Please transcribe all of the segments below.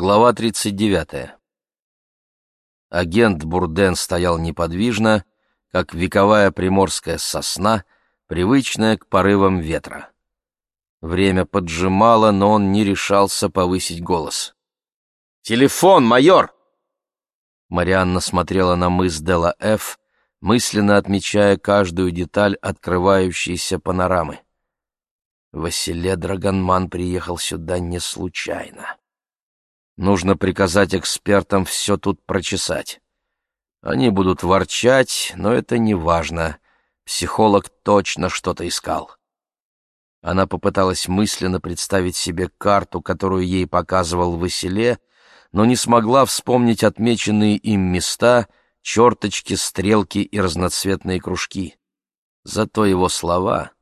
Глава 39. Агент Бурден стоял неподвижно, как вековая приморская сосна, привычная к порывам ветра. Время поджимало, но он не решался повысить голос. «Телефон, майор!» Марианна смотрела на мыс Дела Ф, мысленно отмечая каждую деталь открывающейся панорамы. Василе Драгонман приехал сюда не случайно. Нужно приказать экспертам все тут прочесать. Они будут ворчать, но это не важно. Психолог точно что-то искал. Она попыталась мысленно представить себе карту, которую ей показывал Василе, но не смогла вспомнить отмеченные им места, черточки, стрелки и разноцветные кружки. Зато его слова,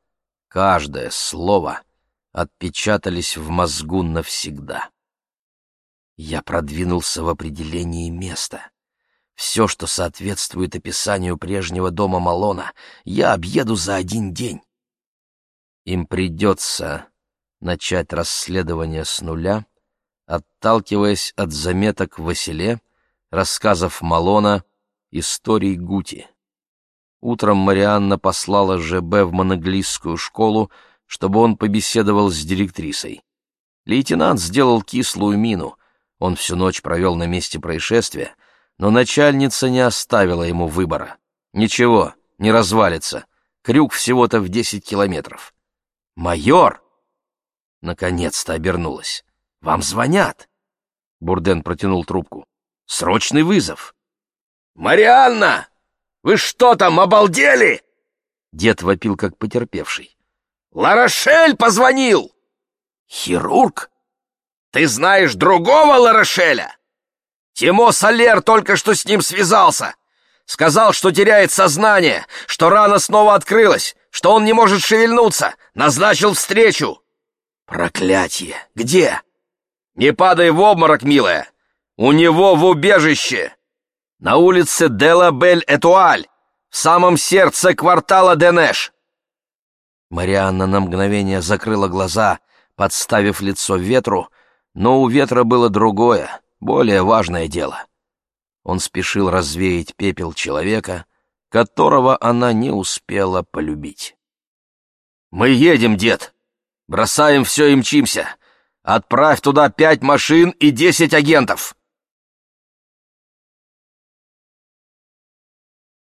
каждое слово, отпечатались в мозгу навсегда. Я продвинулся в определении места. Все, что соответствует описанию прежнего дома Малона, я объеду за один день. Им придется начать расследование с нуля, отталкиваясь от заметок Василе, рассказов Малона, историй Гути. Утром Марианна послала ЖБ в моноглисскую школу, чтобы он побеседовал с директрисой. Лейтенант сделал кислую мину. Он всю ночь провел на месте происшествия, но начальница не оставила ему выбора. Ничего, не развалится. Крюк всего-то в десять километров. «Майор!» Наконец-то обернулась. «Вам звонят!» Бурден протянул трубку. «Срочный вызов!» «Марианна! Вы что там, обалдели?» Дед вопил, как потерпевший. «Ларошель позвонил!» «Хирург? Ты знаешь другого Ларошеля?» «Тимо Солер только что с ним связался. Сказал, что теряет сознание, что рана снова открылась, что он не может шевельнуться, назначил встречу. Проклятие! Где? Не падай в обморок, милая. У него в убежище. На улице Делабель-Этуаль, в самом сердце квартала Денеш. Марианна на мгновение закрыла глаза, подставив лицо ветру, но у ветра было другое, более важное дело. Он спешил развеять пепел человека, которого она не успела полюбить. «Мы едем, дед! Бросаем все и мчимся! Отправь туда пять машин и десять агентов!»